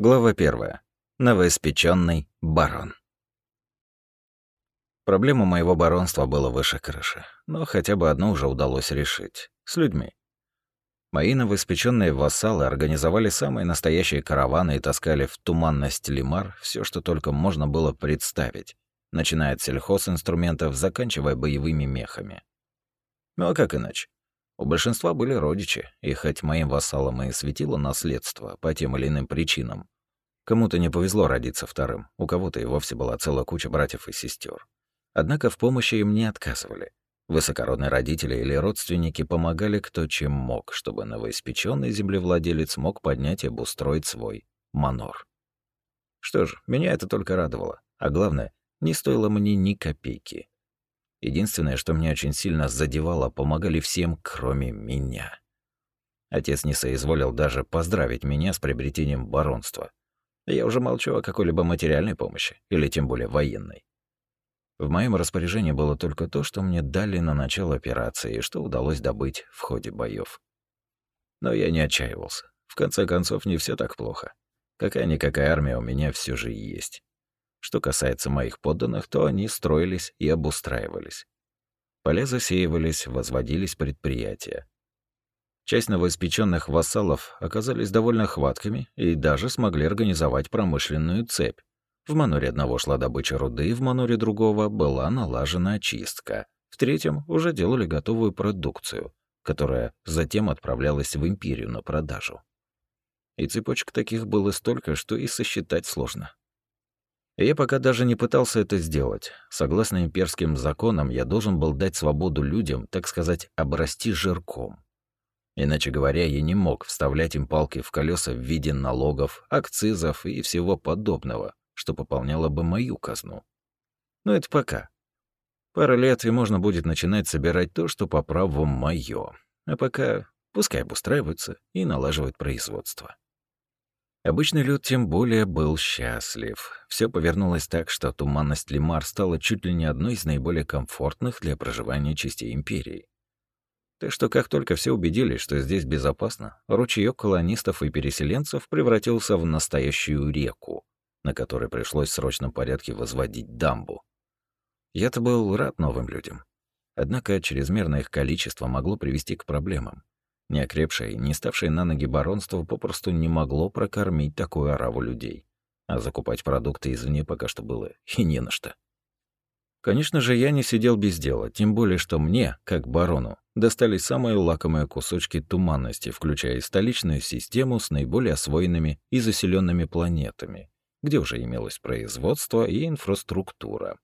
Глава первая. Новоиспеченный барон. Проблема моего баронства была выше крыши, но хотя бы одно уже удалось решить — с людьми. Мои новоиспеченные вассалы организовали самые настоящие караваны и таскали в туманность Лимар все, что только можно было представить, начиная от сельхозинструментов, заканчивая боевыми мехами. Ну а как иначе? У большинства были родичи, и хоть моим вассалам и светило наследство по тем или иным причинам, кому-то не повезло родиться вторым, у кого-то и вовсе была целая куча братьев и сестер. Однако в помощи им не отказывали. Высокородные родители или родственники помогали кто чем мог, чтобы новоиспеченный землевладелец мог поднять и обустроить свой манор. Что ж, меня это только радовало, а главное, не стоило мне ни копейки. Единственное, что меня очень сильно задевало, помогали всем, кроме меня. Отец не соизволил даже поздравить меня с приобретением баронства. Я уже молчу о какой-либо материальной помощи, или тем более военной. В моем распоряжении было только то, что мне дали на начало операции и что удалось добыть в ходе боев. Но я не отчаивался. В конце концов, не все так плохо. Какая-никакая армия у меня все же есть. Что касается моих подданных, то они строились и обустраивались. Поля засеивались, возводились предприятия. Часть новоиспеченных вассалов оказались довольно хваткими и даже смогли организовать промышленную цепь. В маноре одного шла добыча руды, в маноре другого была налажена очистка. В третьем уже делали готовую продукцию, которая затем отправлялась в империю на продажу. И цепочек таких было столько, что и сосчитать сложно. Я пока даже не пытался это сделать. Согласно имперским законам, я должен был дать свободу людям, так сказать, обрасти жирком. Иначе говоря, я не мог вставлять им палки в колеса в виде налогов, акцизов и всего подобного, что пополняло бы мою казну. Но это пока. Пара лет, и можно будет начинать собирать то, что по праву моё. А пока пускай обустраиваются и налаживают производство. Обычный люд тем более был счастлив. Все повернулось так, что туманность Лимар стала чуть ли не одной из наиболее комфортных для проживания частей Империи. Так что как только все убедились, что здесь безопасно, ручеёк колонистов и переселенцев превратился в настоящую реку, на которой пришлось в срочном порядке возводить дамбу. Я-то был рад новым людям. Однако чрезмерное их количество могло привести к проблемам. Неокрепшее не ставшее на ноги баронство попросту не могло прокормить такую ораву людей. А закупать продукты извне пока что было и не на что. Конечно же, я не сидел без дела, тем более, что мне, как барону, достались самые лакомые кусочки туманности, включая столичную систему с наиболее освоенными и заселенными планетами, где уже имелось производство и инфраструктура,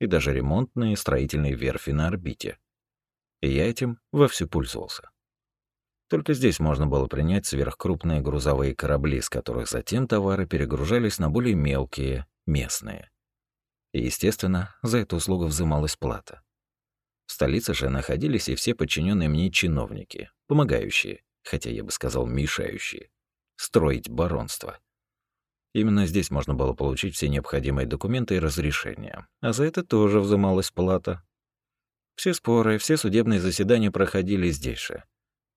и даже ремонтные строительные верфи на орбите. И я этим вовсю пользовался. Только здесь можно было принять сверхкрупные грузовые корабли, с которых затем товары перегружались на более мелкие, местные. И, естественно, за эту услугу взималась плата. В столице же находились и все подчиненные мне чиновники, помогающие, хотя я бы сказал мешающие, строить баронство. Именно здесь можно было получить все необходимые документы и разрешения, а за это тоже взималась плата. Все споры, все судебные заседания проходили здесь же,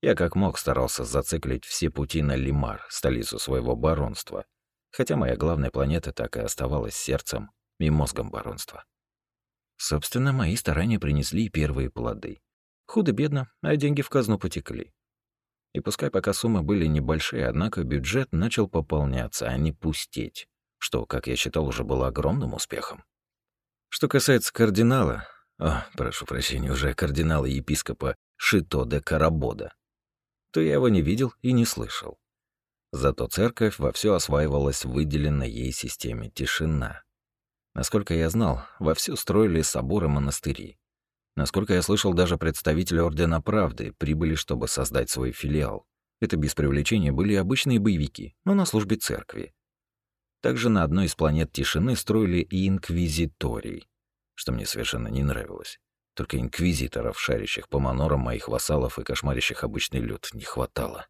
я как мог старался зациклить все пути на Лимар, столицу своего баронства, хотя моя главная планета так и оставалась сердцем и мозгом баронства. Собственно, мои старания принесли первые плоды. Худо-бедно, а деньги в казну потекли. И пускай пока суммы были небольшие, однако бюджет начал пополняться, а не пустеть, что, как я считал, уже было огромным успехом. Что касается кардинала... О, прошу прощения, уже кардинала епископа Шито де Карабода то я его не видел и не слышал. Зато церковь вовсю осваивалась в выделенной ей системе тишина. Насколько я знал, вовсю строили соборы монастыри. Насколько я слышал, даже представители Ордена Правды прибыли, чтобы создать свой филиал. Это без привлечения были обычные боевики, но на службе церкви. Также на одной из планет тишины строили и инквизиторий, что мне совершенно не нравилось. Только инквизиторов, шарящих по манорам моих вассалов и кошмарящих обычный люд, не хватало.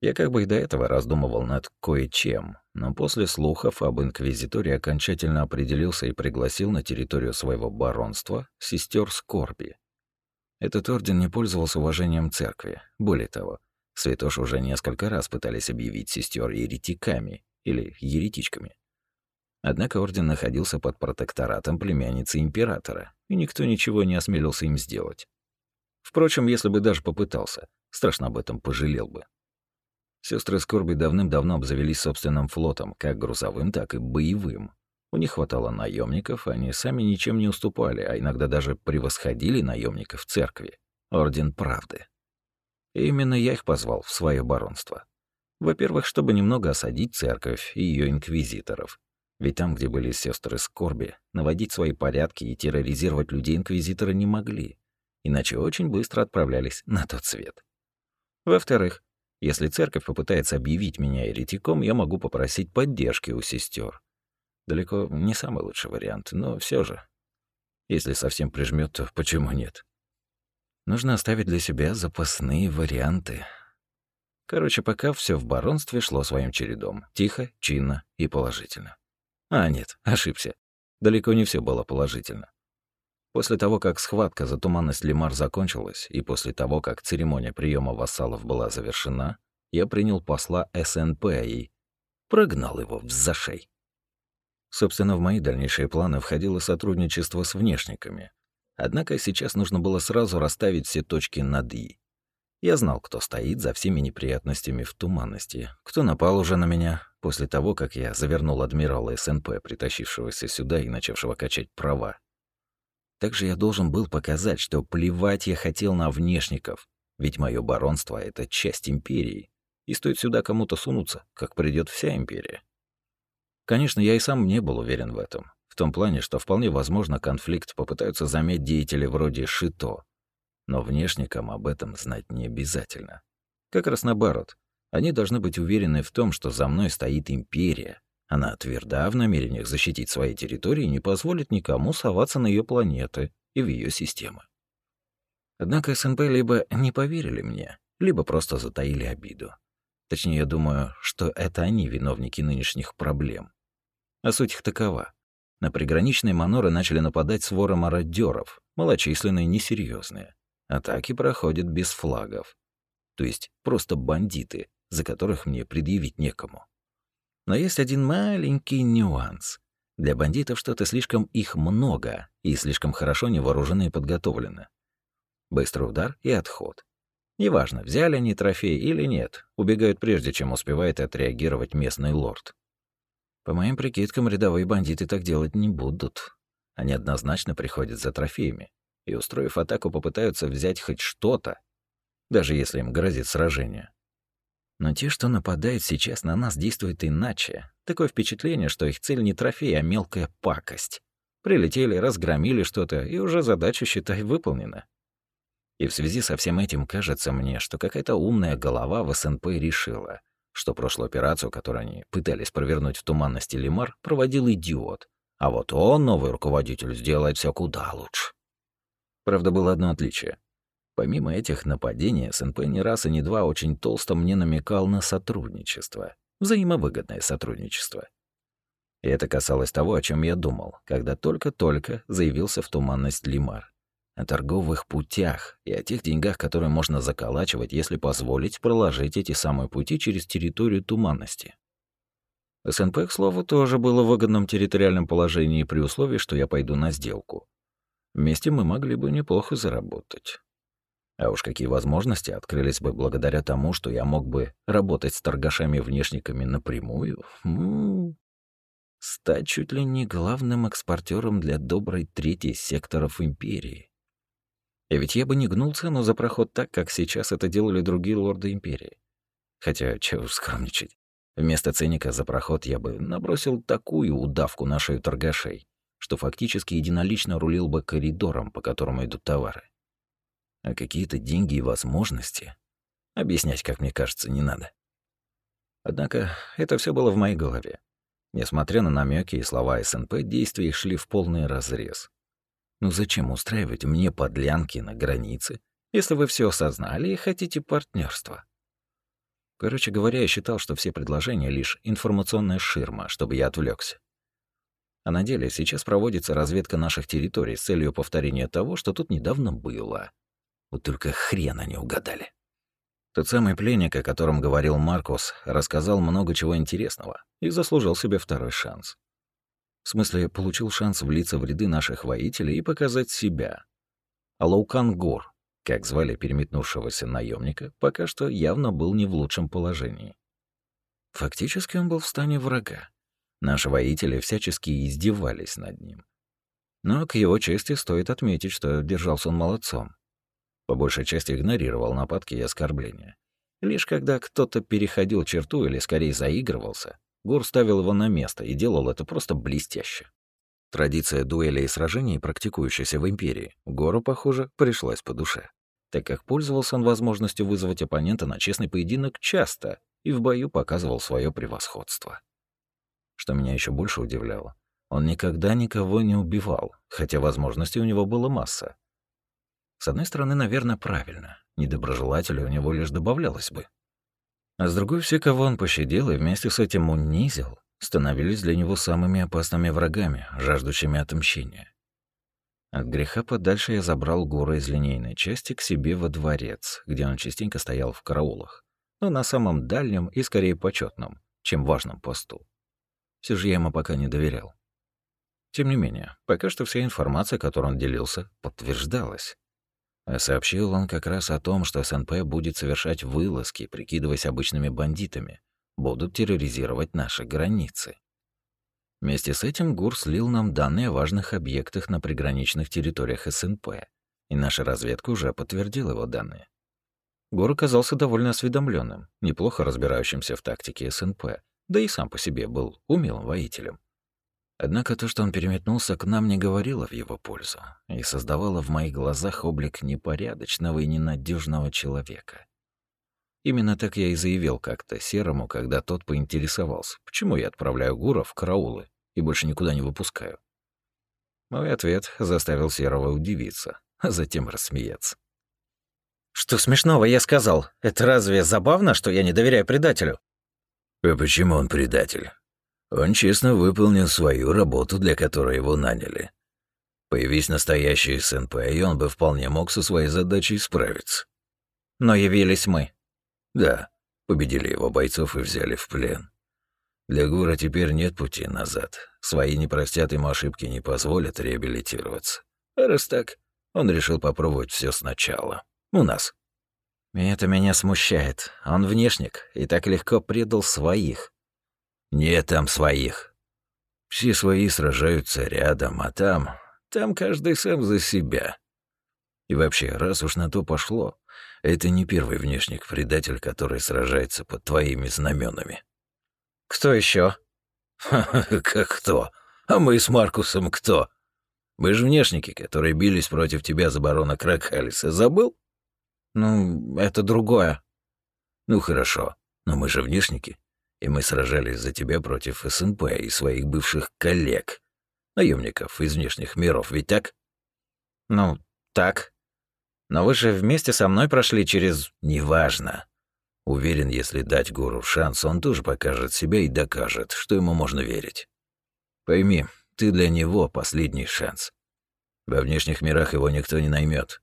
Я как бы и до этого раздумывал над кое-чем, но после слухов об инквизиторе окончательно определился и пригласил на территорию своего баронства сестер Скорби. Этот орден не пользовался уважением церкви. Более того, святош уже несколько раз пытались объявить сестер еретиками или еретичками. Однако орден находился под протекторатом племянницы императора, и никто ничего не осмелился им сделать. Впрочем, если бы даже попытался, страшно об этом пожалел бы. Сестры Скорби давным-давно обзавелись собственным флотом, как грузовым, так и боевым. У них хватало наемников, они сами ничем не уступали, а иногда даже превосходили наемников церкви. Орден Правды. И именно я их позвал в свое баронство. Во-первых, чтобы немного осадить церковь и ее инквизиторов, ведь там, где были сестры скорби, наводить свои порядки и терроризировать людей инквизиторы не могли, иначе очень быстро отправлялись на тот свет. Во-вторых, если церковь попытается объявить меня еретиком, я могу попросить поддержки у сестер. Далеко не самый лучший вариант, но все же. Если совсем прижмет, то почему нет? Нужно оставить для себя запасные варианты. Короче, пока все в баронстве шло своим чередом. Тихо, чинно и положительно. А, нет, ошибся. Далеко не все было положительно. После того, как схватка за туманность Лимар закончилась, и после того, как церемония приема вассалов была завершена, я принял посла СНП и прогнал его в зашей. Собственно, в мои дальнейшие планы входило сотрудничество с внешниками. Однако сейчас нужно было сразу расставить все точки над «и». Я знал, кто стоит за всеми неприятностями в туманности, кто напал уже на меня после того, как я завернул адмирала СНП, притащившегося сюда и начавшего качать права. Также я должен был показать, что плевать я хотел на внешников, ведь мое баронство — это часть империи, и стоит сюда кому-то сунуться, как придет вся империя. Конечно, я и сам не был уверен в этом, в том плане, что вполне возможно конфликт попытаются заметить деятели вроде Шито, но внешникам об этом знать не обязательно. Как раз наоборот. Они должны быть уверены в том, что за мной стоит империя. Она тверда в намерениях защитить свои территории и не позволит никому соваться на ее планеты и в ее системы. Однако СНП либо не поверили мне, либо просто затаили обиду. Точнее, я думаю, что это они виновники нынешних проблем. А суть их такова. На приграничные маноры начали нападать своры мародеров, малочисленные, несерьезные. Атаки проходят без флагов. То есть просто бандиты, за которых мне предъявить некому. Но есть один маленький нюанс. Для бандитов что-то слишком их много и слишком хорошо невооружены и подготовлены. Быстрый удар и отход. Неважно, взяли они трофей или нет, убегают прежде, чем успевает отреагировать местный лорд. По моим прикидкам, рядовые бандиты так делать не будут. Они однозначно приходят за трофеями, и, устроив атаку, попытаются взять хоть что-то, даже если им грозит сражение. Но те, что нападают сейчас на нас, действуют иначе. Такое впечатление, что их цель не трофей, а мелкая пакость. Прилетели, разгромили что-то, и уже задача, считай, выполнена. И в связи со всем этим кажется мне, что какая-то умная голова в СНП решила, что прошлую операцию, которую они пытались провернуть в туманности Лимар, проводил идиот. А вот он, новый руководитель, сделает все куда лучше. Правда, было одно отличие. Помимо этих нападений, СНП не раз и не два очень толсто мне намекал на сотрудничество. Взаимовыгодное сотрудничество. И это касалось того, о чем я думал, когда только-только заявился в туманность Лимар. О торговых путях и о тех деньгах, которые можно заколачивать, если позволить проложить эти самые пути через территорию туманности. СНП, к слову, тоже было в выгодном территориальном положении при условии, что я пойду на сделку. Вместе мы могли бы неплохо заработать. А уж какие возможности открылись бы благодаря тому, что я мог бы работать с торгашами-внешниками напрямую. М -м -м. Стать чуть ли не главным экспортером для доброй трети секторов империи. И ведь я бы не гнул цену за проход так, как сейчас это делали другие лорды империи. Хотя, чего скромничать. Вместо ценника за проход я бы набросил такую удавку на шею торгашей, что фактически единолично рулил бы коридором, по которому идут товары. А какие-то деньги и возможности объяснять, как мне кажется, не надо. Однако это все было в моей голове. Несмотря на намеки и слова СНП, действия шли в полный разрез. Ну зачем устраивать мне подлянки на границе, если вы все осознали и хотите партнерства? Короче говоря, я считал, что все предложения — лишь информационная ширма, чтобы я отвлекся. А на деле сейчас проводится разведка наших территорий с целью повторения того, что тут недавно было. Вот только хрен они угадали. Тот самый пленник, о котором говорил Маркус, рассказал много чего интересного и заслужил себе второй шанс. В смысле, получил шанс влиться в ряды наших воителей и показать себя. А Лаукан Гор, как звали переметнувшегося наемника, пока что явно был не в лучшем положении. Фактически он был в стане врага. Наши воители всячески издевались над ним. Но к его чести стоит отметить, что держался он молодцом. По большей части игнорировал нападки и оскорбления. Лишь когда кто-то переходил черту или скорее заигрывался, Гор ставил его на место и делал это просто блестяще. Традиция дуэлей и сражений, практикующаяся в Империи, Гору, похоже, пришлась по душе, так как пользовался он возможностью вызвать оппонента на честный поединок часто и в бою показывал свое превосходство. Что меня еще больше удивляло, он никогда никого не убивал, хотя возможностей у него было масса. С одной стороны, наверное, правильно. Недоброжелателей у него лишь добавлялось бы. А с другой, все, кого он пощадил и вместе с этим унизил, становились для него самыми опасными врагами, жаждущими отмщения. От греха подальше я забрал Гора из линейной части к себе во дворец, где он частенько стоял в караулах, но на самом дальнем и скорее почетном, чем важном посту. Все же я ему пока не доверял. Тем не менее, пока что вся информация, которой он делился, подтверждалась. А сообщил он как раз о том, что СНП будет совершать вылазки, прикидываясь обычными бандитами, будут терроризировать наши границы. Вместе с этим ГУР слил нам данные о важных объектах на приграничных территориях СНП, и наша разведка уже подтвердила его данные. ГУР оказался довольно осведомленным, неплохо разбирающимся в тактике СНП, да и сам по себе был умелым воителем. Однако то, что он переметнулся к нам, не говорило в его пользу и создавало в моих глазах облик непорядочного и ненадежного человека. Именно так я и заявил как-то Серому, когда тот поинтересовался, почему я отправляю Гура в караулы и больше никуда не выпускаю. Мой ответ заставил Серого удивиться, а затем рассмеяться. «Что смешного я сказал? Это разве забавно, что я не доверяю предателю?» «А почему он предатель? Он честно выполнил свою работу, для которой его наняли. Появись настоящий СНП, и он бы вполне мог со своей задачей справиться. Но явились мы. Да, победили его бойцов и взяли в плен. Для Гура теперь нет пути назад. Свои не простят ему ошибки, не позволят реабилитироваться. А раз так, он решил попробовать все сначала. У нас. И это меня смущает. Он внешник и так легко предал своих. Нет там своих. Все свои сражаются рядом, а там... Там каждый сам за себя. И вообще, раз уж на то пошло, это не первый внешник-предатель, который сражается под твоими знаменами. Кто еще? Как кто? А мы с Маркусом кто? Мы же внешники, которые бились против тебя за барона Кракхалиса. Забыл? Ну, это другое. Ну хорошо, но мы же внешники и мы сражались за тебя против СНП и своих бывших коллег, наемников из внешних миров, ведь так? Ну, так. Но вы же вместе со мной прошли через... Неважно. Уверен, если дать Гуру шанс, он тоже покажет себя и докажет, что ему можно верить. Пойми, ты для него последний шанс. Во внешних мирах его никто не наймет.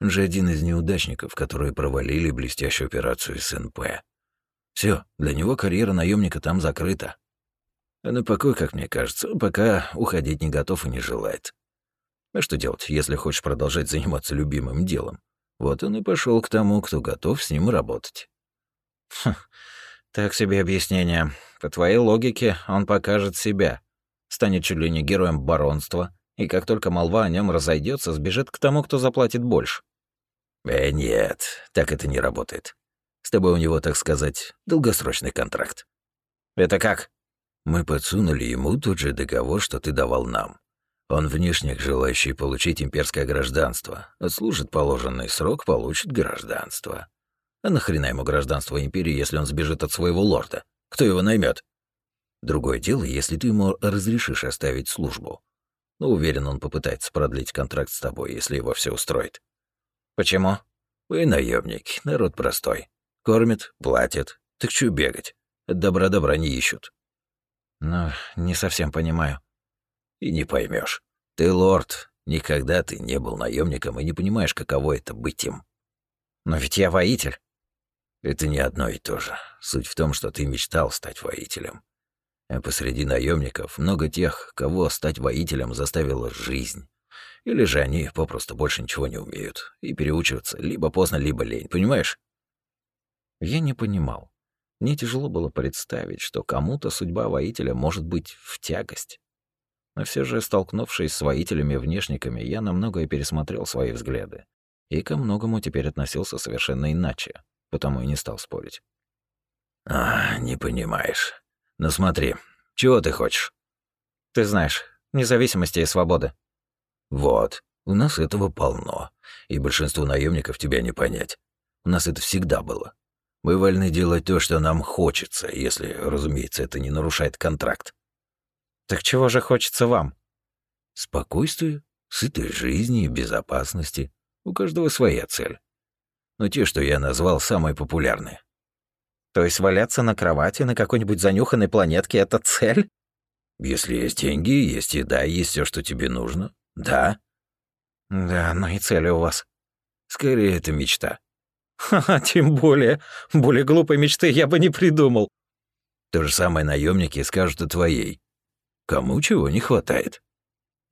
Он же один из неудачников, которые провалили блестящую операцию СНП. Все, для него карьера наемника там закрыта. А на покой, как мне кажется, пока уходить не готов и не желает. А что делать, если хочешь продолжать заниматься любимым делом? Вот он и пошел к тому, кто готов с ним работать. Хм, так себе объяснение. По твоей логике, он покажет себя, станет чуть ли не героем баронства, и как только молва о нем разойдется, сбежит к тому, кто заплатит больше. Э, нет, так это не работает. С тобой у него, так сказать, долгосрочный контракт. Это как? Мы подсунули ему тот же договор, что ты давал нам. Он внешник, желающий получить имперское гражданство. Отслужит положенный срок, получит гражданство. А нахрена ему гражданство империи, если он сбежит от своего лорда? Кто его наймет? Другое дело, если ты ему разрешишь оставить службу. Но уверен, он попытается продлить контракт с тобой, если его все устроит. Почему? Вы наемник, народ простой. Кормят, платят. Так чё бегать? Добра добра не ищут. Ну, не совсем понимаю. И не поймешь. Ты лорд. Никогда ты не был наемником и не понимаешь, каково это быть им. Но ведь я воитель. Это не одно и то же. Суть в том, что ты мечтал стать воителем. А посреди наемников много тех, кого стать воителем заставила жизнь. Или же они попросту больше ничего не умеют и переучиваться либо поздно, либо лень, понимаешь? Я не понимал. Мне тяжело было представить, что кому-то судьба воителя может быть в тягость. Но все же, столкнувшись с воителями-внешниками, я намного и пересмотрел свои взгляды. И ко многому теперь относился совершенно иначе, потому и не стал спорить. «А, не понимаешь. Ну смотри, чего ты хочешь?» «Ты знаешь, независимости и свободы». «Вот, у нас этого полно, и большинству наемников тебя не понять. У нас это всегда было. Мы вольны делать то, что нам хочется, если, разумеется, это не нарушает контракт. Так чего же хочется вам? Спокойствия, сытой жизни и безопасности. У каждого своя цель. Но те, что я назвал, самые популярные. То есть валяться на кровати на какой-нибудь занюханной планетке — это цель? Если есть деньги, есть еда, есть все, что тебе нужно. Да. Да, но и цели у вас. Скорее, это мечта. Ха-ха, тем более. Более глупой мечты я бы не придумал. То же самое наемники скажут о твоей. Кому чего не хватает.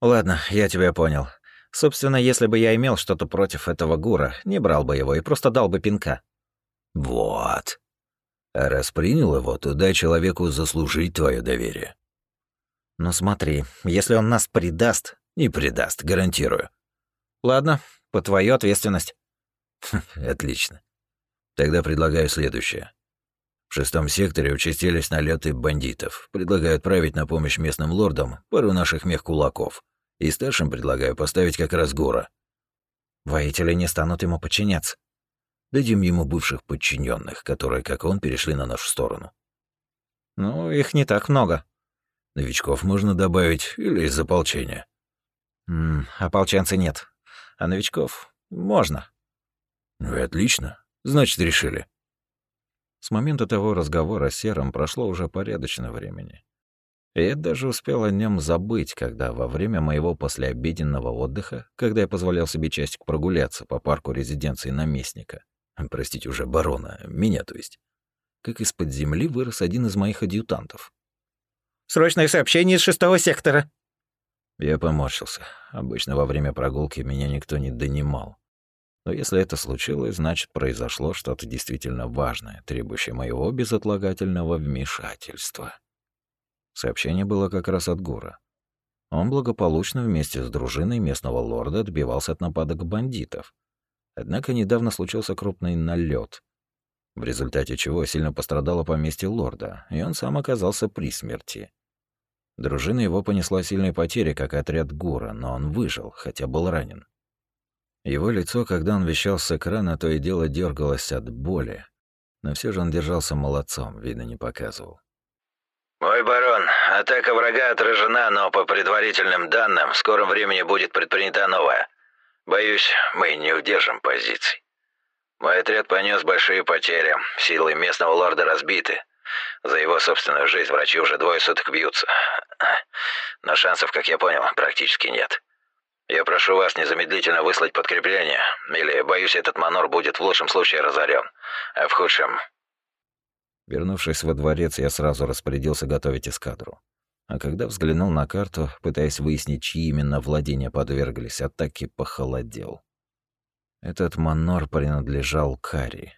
Ладно, я тебя понял. Собственно, если бы я имел что-то против этого гура, не брал бы его и просто дал бы пинка. Вот. А раз принял его, то дай человеку заслужить твое доверие. Ну смотри, если он нас предаст... Не предаст, гарантирую. Ладно, по твою ответственность. Отлично. Тогда предлагаю следующее. В шестом секторе участились налеты бандитов. Предлагаю отправить на помощь местным лордам пару наших мех-кулаков. И старшим предлагаю поставить как раз Гора. Воители не станут ему подчиняться. Дадим ему бывших подчиненных, которые, как он, перешли на нашу сторону. Ну, их не так много. Новичков можно добавить или из ополчения. М -м, ополченцы нет. А новичков можно. Ну и отлично. Значит, решили. С момента того разговора с Серым прошло уже порядочно времени. И я даже успел о нем забыть, когда во время моего послеобеденного отдыха, когда я позволял себе частик прогуляться по парку резиденции наместника, простите уже барона, меня то есть, как из-под земли вырос один из моих адъютантов. «Срочное сообщение из шестого сектора!» Я поморщился. Обычно во время прогулки меня никто не донимал. Но если это случилось, значит, произошло что-то действительно важное, требующее моего безотлагательного вмешательства. Сообщение было как раз от Гура. Он благополучно вместе с дружиной местного лорда отбивался от нападок бандитов. Однако недавно случился крупный налет, в результате чего сильно пострадало поместье лорда, и он сам оказался при смерти. Дружина его понесла сильные потери, как отряд Гура, но он выжил, хотя был ранен. Его лицо, когда он вещал с экрана, то и дело дергалось от боли. Но все же он держался молодцом, видно, не показывал. «Мой барон, атака врага отражена, но по предварительным данным в скором времени будет предпринята новая. Боюсь, мы не удержим позиций. Мой отряд понес большие потери, силы местного лорда разбиты. За его собственную жизнь врачи уже двое суток бьются. Но шансов, как я понял, практически нет. Я прошу вас незамедлительно выслать подкрепление, или, боюсь, этот манор будет в лучшем случае разорен, а в худшем...» Вернувшись во дворец, я сразу распорядился готовить эскадру. А когда взглянул на карту, пытаясь выяснить, чьи именно владения подверглись атаке, похолодел. Этот манор принадлежал Кари.